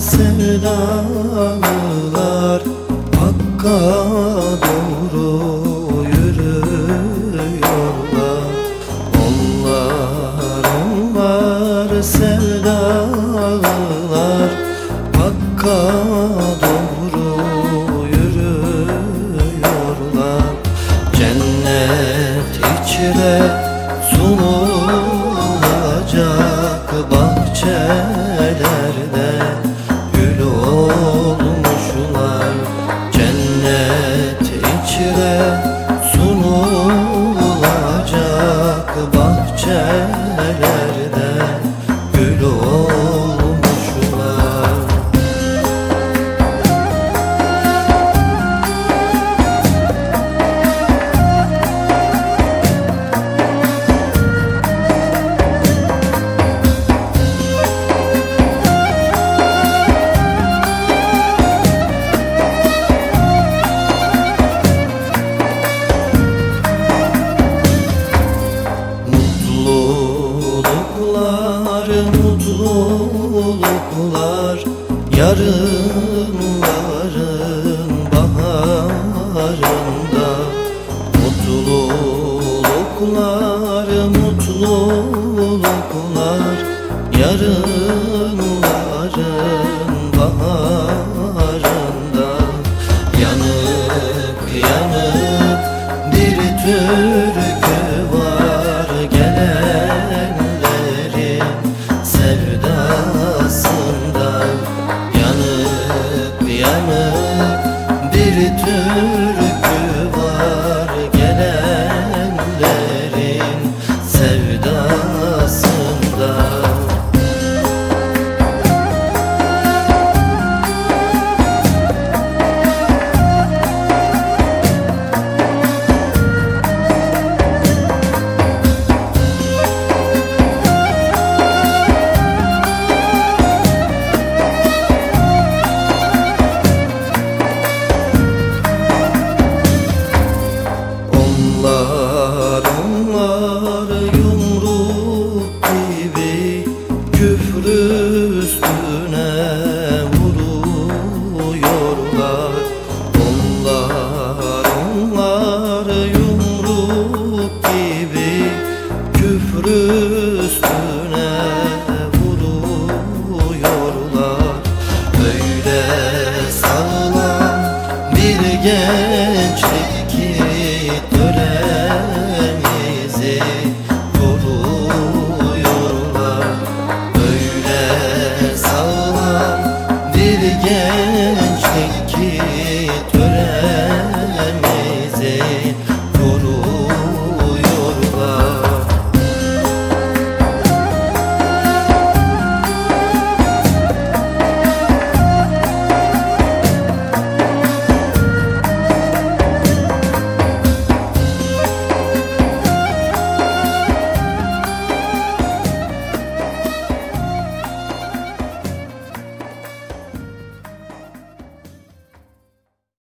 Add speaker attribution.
Speaker 1: sevdalılar Hakka doğru yürüyorlar. Onlar onlar sevdalılar Hakka doğru yürüyorlar. Cennet içre sunulacak bahçelerde bahçelerde Gül olmuşlar mutluluklar Yarınların baharında. Mutluluklar, mutluluklar Yarınların baharında küfrü gençlik ki